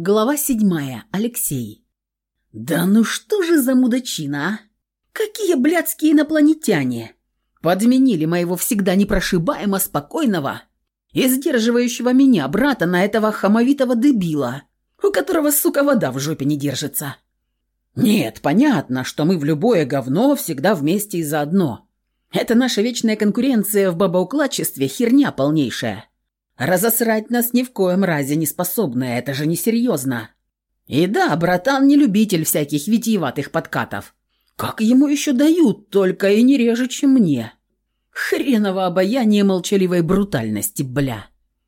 Глава седьмая. Алексей. «Да ну что же за мудачина, а? Какие блядские инопланетяне! Подменили моего всегда непрошибаемо спокойного и сдерживающего меня брата на этого хамовитого дебила, у которого, сука, вода в жопе не держится. Нет, понятно, что мы в любое говно всегда вместе и заодно. Это наша вечная конкуренция в бабоукладчестве херня полнейшая. Разосрать нас ни в коем разе не способная, это же несерьезно. И да, братан не любитель всяких витиеватых подкатов. Как ему еще дают, только и не реже, чем мне. Хреново обаяние молчаливой брутальности, бля.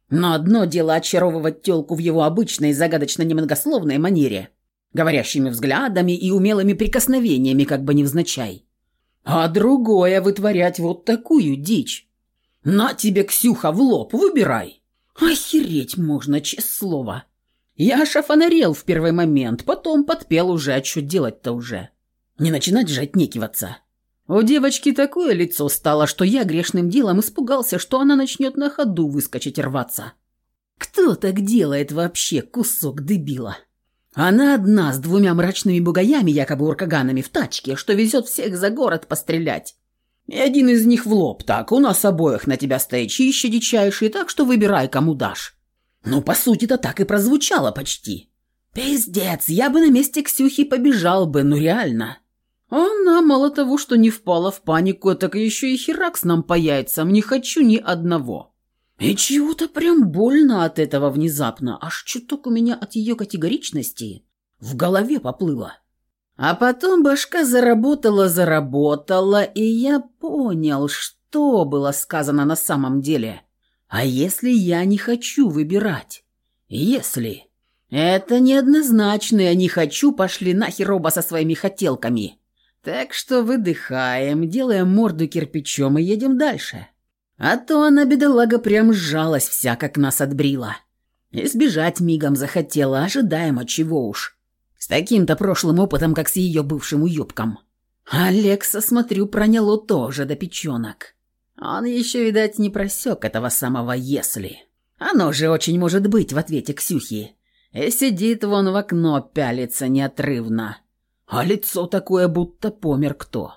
Но одно дело очаровывать тёлку в его обычной загадочно-немногословной манере, говорящими взглядами и умелыми прикосновениями, как бы невзначай. А другое вытворять вот такую дичь. На тебе, Ксюха, в лоб, выбирай. Охереть можно, честное слово. Я аж офонарел в первый момент, потом подпел уже, а что делать-то уже? Не начинать же отнекиваться. У девочки такое лицо стало, что я грешным делом испугался, что она начнет на ходу выскочить и рваться. Кто так делает вообще, кусок дебила? Она одна с двумя мрачными бугаями, якобы уркаганами, в тачке, что везет всех за город пострелять. И один из них в лоб так, у нас обоих на тебя стоячище дичайший, так что выбирай, кому дашь. Ну, по сути-то так и прозвучало почти. Пиздец, я бы на месте Ксюхи побежал бы, ну реально. Она мало того, что не впала в панику, так еще и херакс нам по яйцам, не хочу ни одного. И чего-то прям больно от этого внезапно, аж чуток у меня от ее категоричности в голове поплыло. А потом башка заработала-заработала, и я понял, что было сказано на самом деле. А если я не хочу выбирать? Если... Это неоднозначно, я не хочу, пошли нахер оба со своими хотелками. Так что выдыхаем, делаем морду кирпичом и едем дальше. А то она, бедолага, прям сжалась вся, как нас отбрила. Избежать мигом захотела, ожидаемо чего уж. С таким-то прошлым опытом, как с ее бывшим уебком. Алекса, смотрю, проняло тоже до печенок. Он еще, видать, не просек этого самого «если». Оно же очень может быть в ответе Ксюхи. И сидит вон в окно, пялится неотрывно. А лицо такое, будто помер кто.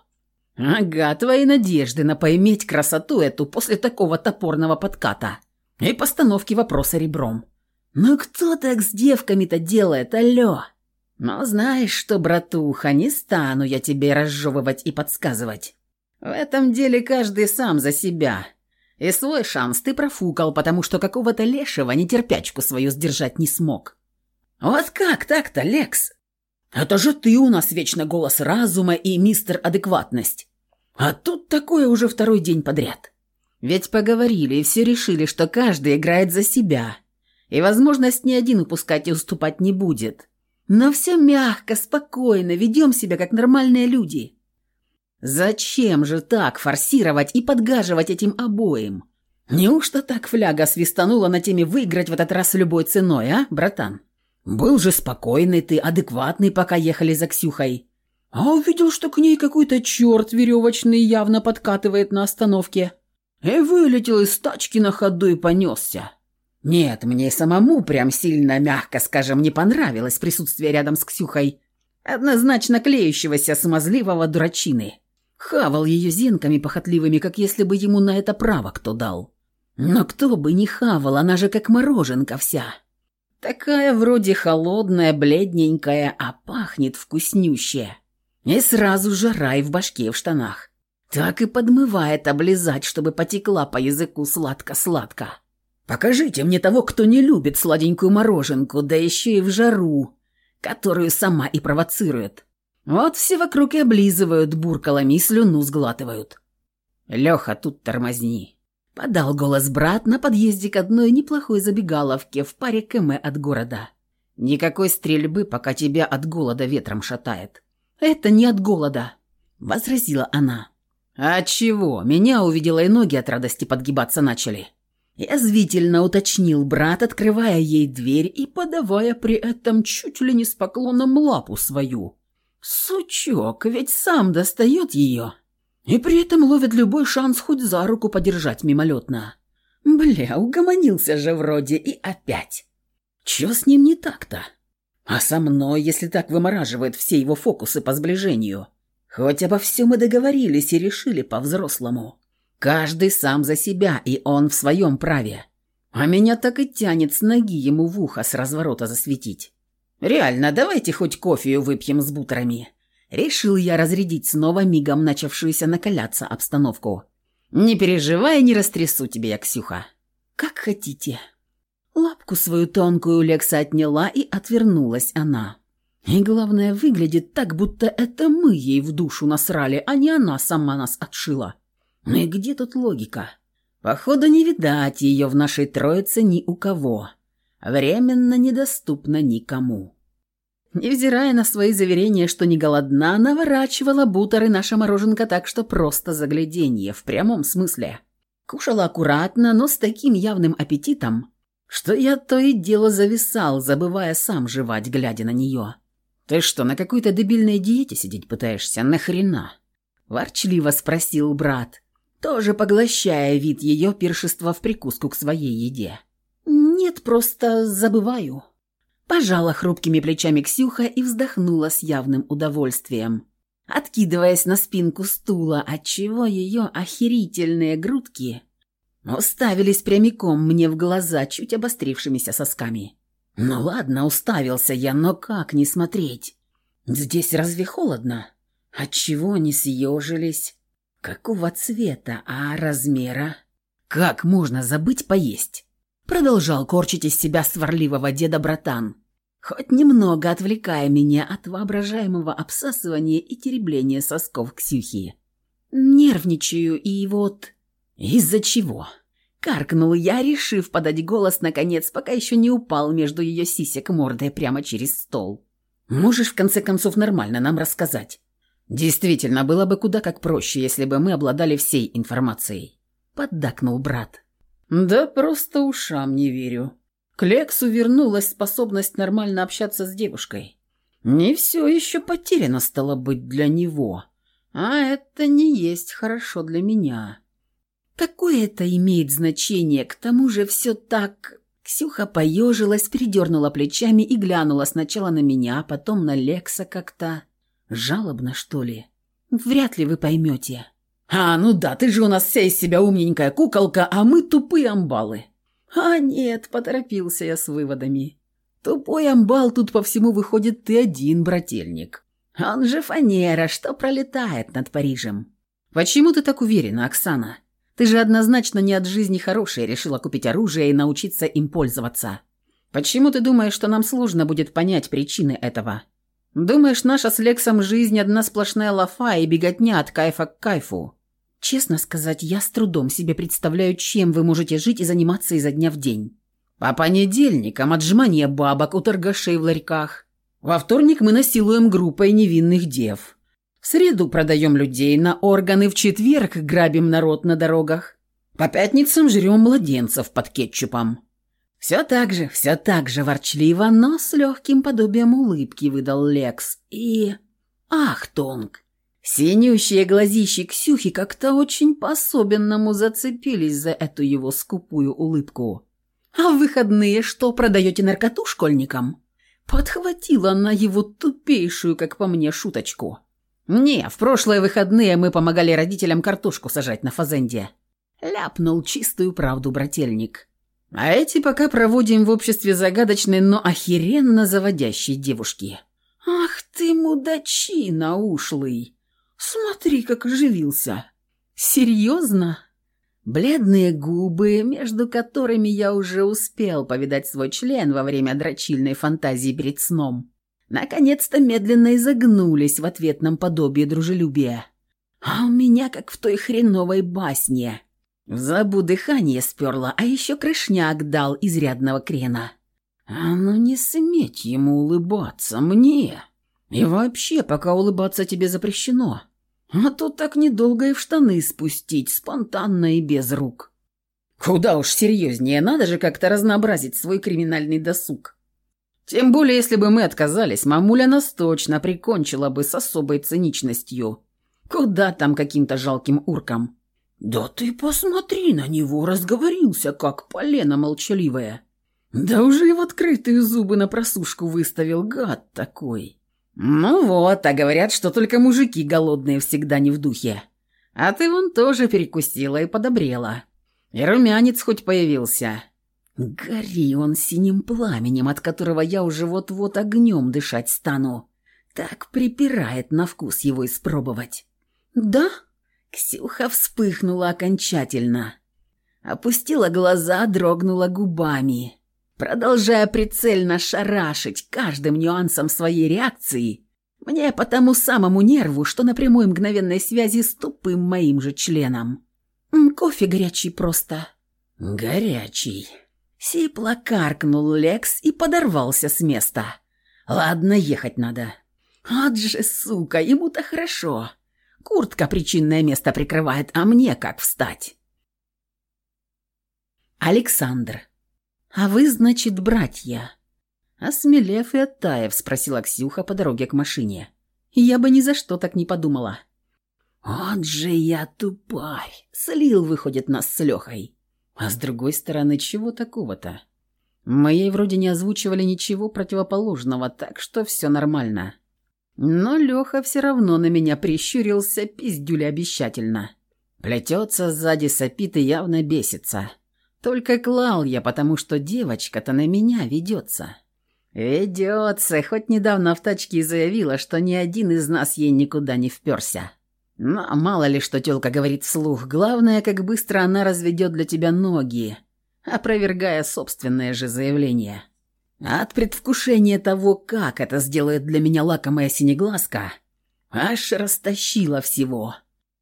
Ага, твои надежды на поиметь красоту эту после такого топорного подката. И постановки вопроса ребром. Ну кто так с девками-то делает, алло? Но знаешь что, братуха, не стану я тебе разжевывать и подсказывать. В этом деле каждый сам за себя. И свой шанс ты профукал, потому что какого-то лешего нетерпячку свою сдержать не смог. Вот как так-то, Лекс? Это же ты у нас вечно голос разума и мистер адекватность. А тут такое уже второй день подряд. Ведь поговорили и все решили, что каждый играет за себя. И возможность ни один упускать и уступать не будет. Но все мягко, спокойно, ведем себя как нормальные люди. Зачем же так форсировать и подгаживать этим обоим? Неужто так фляга свистанула на теме выиграть в этот раз любой ценой, а, братан? Был же спокойный ты, адекватный, пока ехали за Ксюхой. А увидел, что к ней какой-то черт веревочный явно подкатывает на остановке. И вылетел из тачки на ходу и понесся. Нет, мне самому прям сильно, мягко скажем, не понравилось присутствие рядом с Ксюхой, однозначно клеющегося смазливого дурачины. Хавал ее зенками похотливыми, как если бы ему на это право кто дал. Но кто бы не хавал, она же как мороженка вся. Такая вроде холодная, бледненькая, а пахнет вкуснюще. И сразу же рай в башке в штанах. Так и подмывает облизать, чтобы потекла по языку сладко-сладко. Покажите мне того, кто не любит сладенькую мороженку, да еще и в жару, которую сама и провоцирует. Вот все вокруг и облизывают буркалами и слюну сглатывают. Леха, тут тормозни. Подал голос брат на подъезде к одной неплохой забегаловке в паре км от города. Никакой стрельбы, пока тебя от голода ветром шатает. Это не от голода, возразила она. А чего? Меня увидела и ноги от радости подгибаться начали. Язвительно уточнил брат, открывая ей дверь и подавая при этом чуть ли не с поклоном лапу свою. Сучок, ведь сам достает ее. И при этом ловит любой шанс хоть за руку подержать мимолетно. Бля, угомонился же вроде и опять. Чё с ним не так-то? А со мной, если так вымораживает все его фокусы по сближению. Хоть обо всем мы договорились и решили по-взрослому. Каждый сам за себя, и он в своем праве. А меня так и тянет с ноги ему в ухо с разворота засветить. Реально, давайте хоть кофею выпьем с бутерами. Решил я разрядить снова мигом начавшуюся накаляться обстановку. Не переживай, не растрясу тебе я, Ксюха. Как хотите. Лапку свою тонкую Лекса отняла и отвернулась она. И главное, выглядит так, будто это мы ей в душу насрали, а не она сама нас отшила. Ну и где тут логика? Походу, не видать ее в нашей троице ни у кого. Временно недоступна никому. Невзирая на свои заверения, что не голодна, наворачивала бутеры наша мороженка так, что просто загляденье, в прямом смысле. Кушала аккуратно, но с таким явным аппетитом, что я то и дело зависал, забывая сам жевать, глядя на нее. «Ты что, на какой-то дебильной диете сидеть пытаешься? Нахрена?» Ворчливо спросил брат, тоже поглощая вид ее пиршества в прикуску к своей еде. «Нет, просто забываю». Пожала хрупкими плечами Ксюха и вздохнула с явным удовольствием, откидываясь на спинку стула, отчего ее охерительные грудки уставились прямиком мне в глаза чуть обострившимися сосками. «Ну ладно, уставился я, но как не смотреть? Здесь разве холодно? Отчего они съежились?» Какого цвета, а размера? Как можно забыть поесть? Продолжал корчить из себя сварливого деда братан, хоть немного отвлекая меня от воображаемого обсасывания и теребления сосков Ксюхи. Нервничаю и вот... Из-за чего? Каркнул я, решив подать голос, наконец, пока еще не упал между ее сисек мордой прямо через стол. «Можешь, в конце концов, нормально нам рассказать? Действительно, было бы куда как проще, если бы мы обладали всей информацией. Поддакнул брат. Да просто ушам не верю. К Лексу вернулась способность нормально общаться с девушкой. Не все еще потеряно стало быть для него. А это не есть хорошо для меня. Какое это имеет значение? К тому же все так... Ксюха поежилась, передернула плечами и глянула сначала на меня, потом на Лекса как-то... Жалобно, что ли? Вряд ли вы поймете. А, ну да, ты же у нас вся из себя умненькая куколка, а мы тупые амбалы. А нет, поторопился я с выводами. Тупой амбал тут по всему выходит ты один, брательник. Он же фанера, что пролетает над Парижем. Почему ты так уверена, Оксана? Ты же однозначно не от жизни хорошей решила купить оружие и научиться им пользоваться. Почему ты думаешь, что нам сложно будет понять причины этого? Думаешь, наша с Лексом жизнь одна сплошная лафа и беготня от кайфа к кайфу? Честно сказать, я с трудом себе представляю, чем вы можете жить и заниматься изо дня в день. По понедельникам отжимание бабок у торгашей в ларьках. Во вторник мы насилуем группой невинных дев. В среду продаем людей на органы, в четверг грабим народ на дорогах. По пятницам жрем младенцев под кетчупом. Все так же, все так же ворчливо, но с легким подобием улыбки выдал Лекс. И... Ах, Тонг! Синющие глазищи Ксюхи как-то очень по-особенному зацепились за эту его скупую улыбку. «А в выходные что, продаете наркоту школьникам?» Подхватила она его тупейшую, как по мне, шуточку. «Не, в прошлые выходные мы помогали родителям картошку сажать на фазенде». Ляпнул чистую правду брательник. А эти пока проводим в обществе загадочной, но охеренно заводящей девушки. Ах ты, мудачина ушлый! Смотри, как оживился. Серьезно? Бледные губы, между которыми я уже успел повидать свой член во время дрочильной фантазии перед сном, наконец-то медленно изогнулись в ответном подобии дружелюбия. А у меня как в той хреновой басне — забу дыхание сперло, а еще крышняк дал изрядного крена. А ну не сметь ему улыбаться мне. И вообще, пока улыбаться тебе запрещено. А то так недолго и в штаны спустить, спонтанно и без рук. Куда уж серьезнее, надо же как-то разнообразить свой криминальный досуг. Тем более, если бы мы отказались, мамуля нас точно прикончила бы с особой циничностью. Куда там каким-то жалким уркам? «Да ты посмотри на него, разговорился, как полено молчаливое. Да уже и в открытые зубы на просушку выставил, гад такой. Ну вот, а говорят, что только мужики голодные всегда не в духе. А ты вон тоже перекусила и подобрела. И румянец хоть появился. Гори он синим пламенем, от которого я уже вот-вот огнем дышать стану. Так припирает на вкус его испробовать. Да? Ксюха вспыхнула окончательно. Опустила глаза, дрогнула губами. Продолжая прицельно шарашить каждым нюансом своей реакции, мне по тому самому нерву, что на прямой мгновенной связи с тупым моим же членом. «Кофе горячий просто». «Горячий». Сипло каркнул Лекс и подорвался с места. «Ладно, ехать надо». «От же, сука, ему-то хорошо. Куртка причинное место прикрывает, а мне как встать?» Александр. «А вы, значит, братья?» Осмелев и оттаив, спросила Ксюха по дороге к машине. «Я бы ни за что так не подумала». «Вот же я тупарь!» Слил, выходит, нас с Лехой. А с другой стороны, чего такого-то? Мы ей вроде не озвучивали ничего противоположного, так что все нормально. Но Леха все равно на меня прищурился, пиздюля обещательно. Плетется сзади, сопит и явно бесится. Только клал я, потому что девочка-то на меня ведется. Ведется, хоть недавно в тачке заявила, что ни один из нас ей никуда не вперся. Но мало ли, что тёлка говорит вслух, главное, как быстро она разведет для тебя ноги, опровергая собственное же заявление. От предвкушения того, как это сделает для меня лакомая синеглазка, аж растащила всего.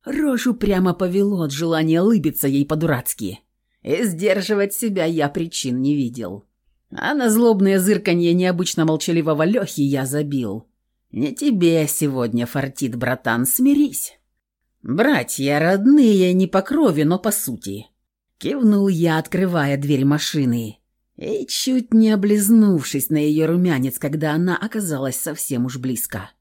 Рожу прямо повело от желания лыбиться ей по-дурацки. И сдерживать себя я причин не видел. А на злобное зырканье необычно молчаливого Лехи я забил. Не тебе сегодня фартит, братан, смирись. Братья родные не по крови, но по сути. Кивнул я, открывая дверь машины. И чуть не облизнувшись на ее румянец, когда она оказалась совсем уж близко.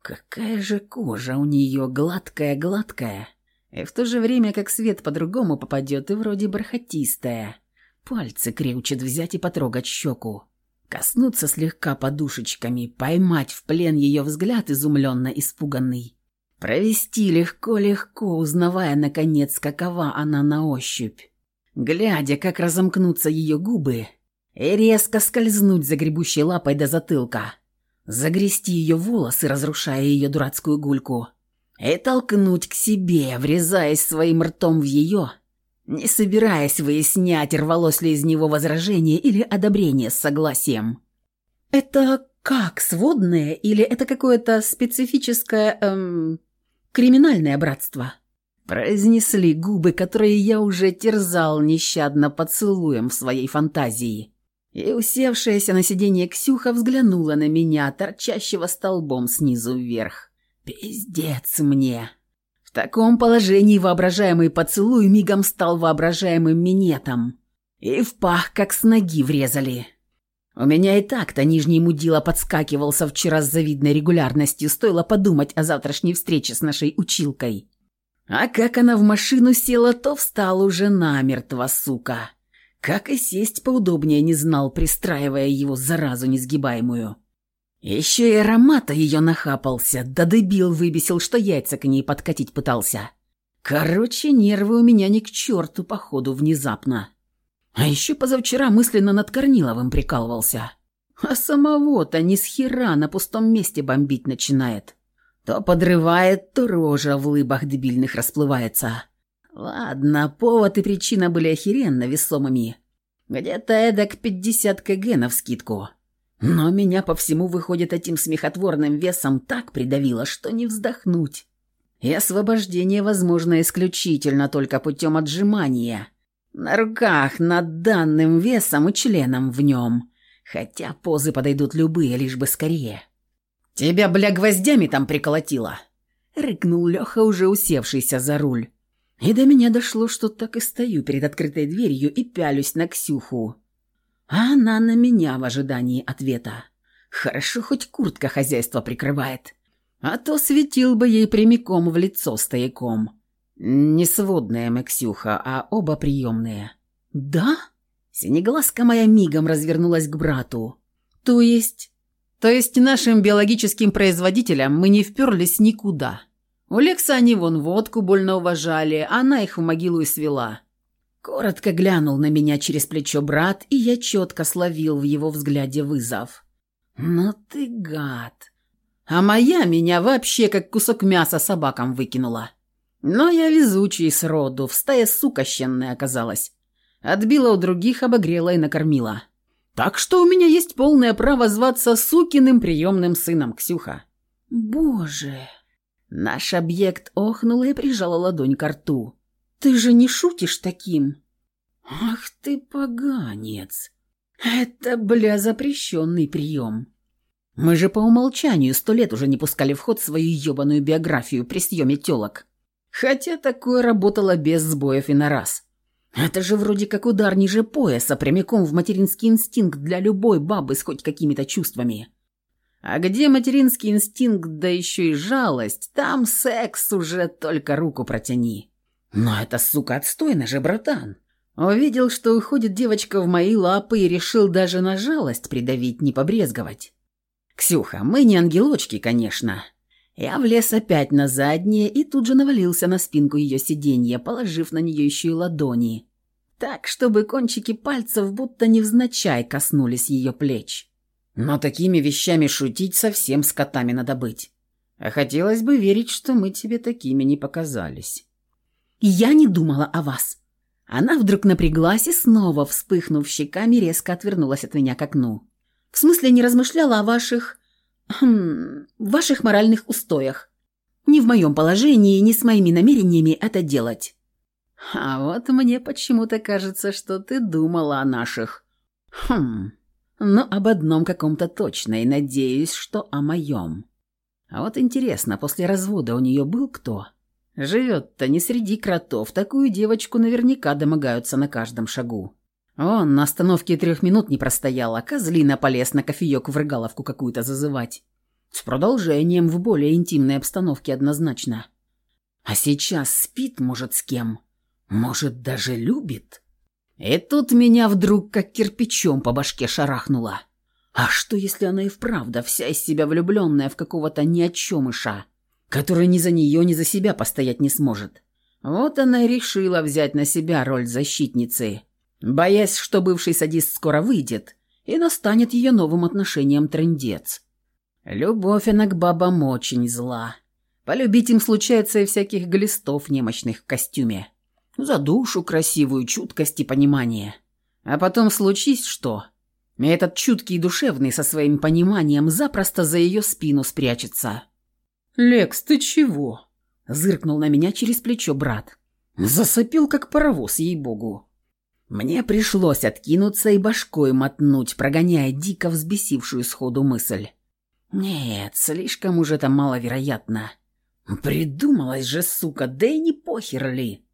Какая же кожа у нее гладкая-гладкая. И в то же время, как свет по-другому попадет, и вроде бархатистая. Пальцы крючат взять и потрогать щеку. Коснуться слегка подушечками, поймать в плен ее взгляд изумленно испуганный. Провести легко-легко, узнавая, наконец, какова она на ощупь. Глядя, как разомкнутся ее губы, и резко скользнуть загребущей лапой до затылка. Загрести ее волосы, разрушая ее дурацкую гульку и толкнуть к себе, врезаясь своим ртом в ее, не собираясь выяснять, рвалось ли из него возражение или одобрение с согласием. «Это как, сводное или это какое-то специфическое, эм, криминальное братство?» Произнесли губы, которые я уже терзал нещадно поцелуем в своей фантазии. И усевшаяся на сиденье Ксюха взглянула на меня, торчащего столбом снизу вверх. Пиздец мне. В таком положении воображаемый поцелуй мигом стал воображаемым минетом. И в пах как с ноги врезали. У меня и так-то нижний мудила подскакивался вчера с завидной регулярностью, стоило подумать о завтрашней встрече с нашей училкой. А как она в машину села, то встал уже намертво, сука. Как и сесть поудобнее не знал, пристраивая его заразу несгибаемую. Еще и аромата ее нахапался, да дебил выбесил, что яйца к ней подкатить пытался. Короче, нервы у меня ни к черту, походу, внезапно. А еще позавчера мысленно над Корниловым прикалывался. А самого-то ни с хера на пустом месте бомбить начинает. То подрывает, то рожа в лыбах дебильных расплывается. Ладно, повод и причина были охеренно весомыми. Где-то эдак 50 кг навскидку. Но меня по всему выходит этим смехотворным весом так придавило, что не вздохнуть. И освобождение возможно исключительно только путем отжимания. На руках над данным весом и членом в нем. Хотя позы подойдут любые, лишь бы скорее. «Тебя, бля, гвоздями там приколотило!» Рыкнул Леха, уже усевшийся за руль. И до меня дошло, что так и стою перед открытой дверью и пялюсь на Ксюху, а она на меня в ожидании ответа. Хорошо, хоть куртка хозяйство прикрывает. А то светил бы ей прямиком в лицо стояком. Не сводная Максюха, а оба приемные. «Да?» Синеглазка моя мигом развернулась к брату. То есть... То есть нашим биологическим производителям мы не вперлись никуда. У Лекса они вон водку больно уважали, она их в могилу и свела. Коротко глянул на меня через плечо брат, и я четко словил в его взгляде вызов. «Ну ты гад!» А моя меня вообще как кусок мяса собакам выкинула. Но я везучий сроду, в стае сука щенная оказалась. Отбила у других, обогрела и накормила. Так что у меня есть полное право зваться сукиным приемным сыном Ксюха. Боже! Наш объект охнула и прижала ладонь к рту. Ты же не шутишь таким?» «Ах ты поганец! Это, бля, запрещенный прием. Мы же по умолчанию сто лет уже не пускали в ход свою ебаную биографию при съеме телок. Хотя такое работало без сбоев и на раз. Это же вроде как удар ниже пояса, прямиком в материнский инстинкт для любой бабы с хоть какими-то чувствами. А где материнский инстинкт, да еще и жалость, там секс уже только руку протяни. Но это, сука, отстойно же, братан. Увидел, что уходит девочка в мои лапы и решил даже на жалость придавить, не побрезговать. «Ксюха, мы не ангелочки, конечно». Я влез опять на заднее и тут же навалился на спинку ее сиденья, положив на нее еще и ладони. Так, чтобы кончики пальцев будто невзначай коснулись ее плеч. Но такими вещами шутить совсем с котами надо быть. А хотелось бы верить, что мы тебе такими не показались. Я не думала о вас. Она вдруг напряглась и снова, вспыхнув щеками, резко отвернулась от меня к окну. В смысле, не размышляла о ваших... Хм... ваших моральных устоях. Не в моем положении, не с моими намерениями это делать. А вот мне почему-то кажется, что ты думала о наших... Хм но об одном каком-то точно, и надеюсь, что о моем. А вот интересно, после развода у нее был кто? Живет-то не среди кротов, такую девочку наверняка домогаются на каждом шагу. Он на остановке трех минут не простоял, а козлина полез на кофеек в рыгаловку какую-то зазывать. С продолжением в более интимной обстановке однозначно. А сейчас спит, может, с кем? Может, даже любит? И тут меня вдруг как кирпичом по башке шарахнуло. А что, если она и вправду вся из себя влюбленная в какого-то ни о чемыша, который ни за нее, ни за себя постоять не сможет? Вот она и решила взять на себя роль защитницы, боясь, что бывший садист скоро выйдет и настанет ее новым отношением трындец. Любовь она к бабам очень зла. Полюбить им случается и всяких глистов немощных в костюме. За душу красивую, чуткость и понимание. А потом случись что. Этот чуткий и душевный со своим пониманием запросто за ее спину спрячется. «Лекс, ты чего?» – зыркнул на меня через плечо брат. Засопил, как паровоз, ей-богу. Мне пришлось откинуться и башкой мотнуть, прогоняя дико взбесившую сходу мысль. Нет, слишком уж это маловероятно. Придумалась же, сука, да и не похер ли.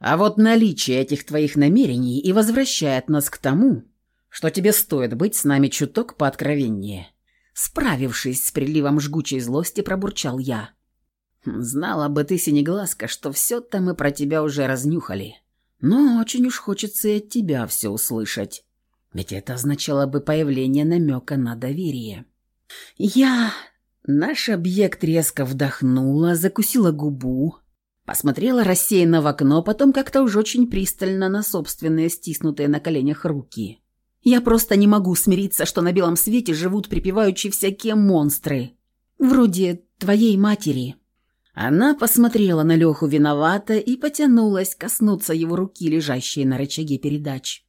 А вот наличие этих твоих намерений и возвращает нас к тому, что тебе стоит быть с нами чуток пооткровеннее. Справившись с приливом жгучей злости, пробурчал я. Знала бы ты, Синеглазка, что все-то мы про тебя уже разнюхали. Но очень уж хочется и от тебя все услышать. Ведь это означало бы появление намека на доверие. Я... Наш объект резко вдохнула, закусила губу, Посмотрела рассеянно в окно, потом как-то уж очень пристально на собственные стиснутые на коленях руки. Я просто не могу смириться, что на белом свете живут припеваючи всякие монстры. Вроде твоей матери. Она посмотрела на Леху виновато и потянулась коснуться его руки, лежащей на рычаге передач.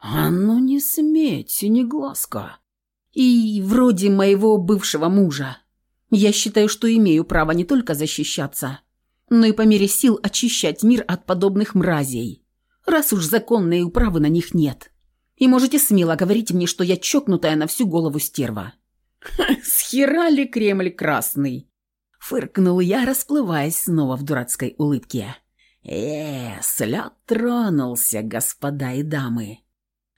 «А ну не сметь, синеглазка!» «И вроде моего бывшего мужа. Я считаю, что имею право не только защищаться, но и по мере сил очищать мир от подобных мразей, раз уж законной управы на них нет. И можете смело говорить мне, что я чокнутая на всю голову стерва». «Схера ли Кремль красный?» Фыркнул я, расплываясь снова в дурацкой улыбке. «Э, след тронулся, господа и дамы.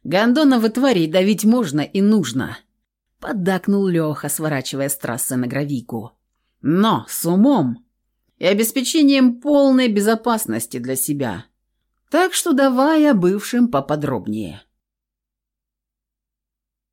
Гондонова тварей давить можно и нужно», — поддакнул Леха, сворачивая с трассы на гравийку. «Но с умом и обеспечением полной безопасности для себя. Так что давай о бывшем поподробнее.